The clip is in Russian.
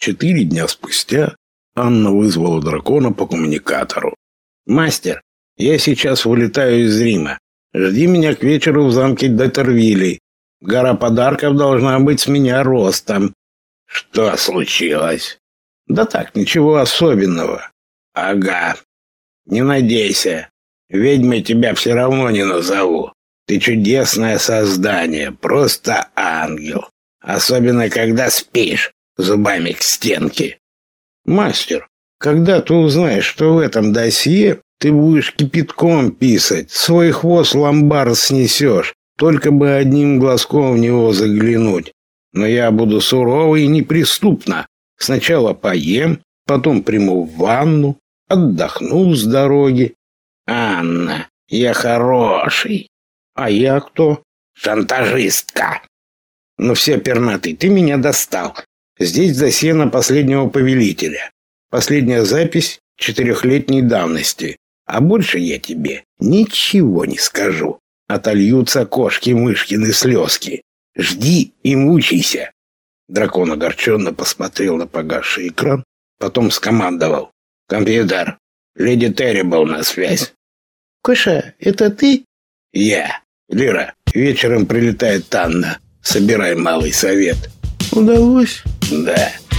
Четыре дня спустя Анна вызвала дракона по коммуникатору. «Мастер, я сейчас вылетаю из Рима. Жди меня к вечеру в замке Детервилли. Гора подарков должна быть с меня ростом». «Что случилось?» «Да так, ничего особенного». «Ага. Не надейся. Ведьмой тебя все равно не назову. Ты чудесное создание, просто ангел. Особенно, когда спишь зубами к стенке. Мастер, когда ты узнаешь, что в этом досье, ты будешь кипятком писать, свой хвост ломбард снесешь, только бы одним глазком в него заглянуть. Но я буду сурово и неприступно. Сначала поем, потом приму ванну, отдохну с дороги. Анна, я хороший. А я кто? Шантажистка. Ну все, пернатый, ты меня достал. Здесь досье на последнего повелителя. Последняя запись четырехлетней давности. А больше я тебе ничего не скажу. Отольются кошки-мышкины слезки. Жди и мучайся. Дракон огорченно посмотрел на погасший экран, потом скомандовал. «Компьютер, леди Терри был на связь». «Коша, это ты?» «Я. Лира, вечером прилетает Анна. Собирай малый совет». Удалось? Да.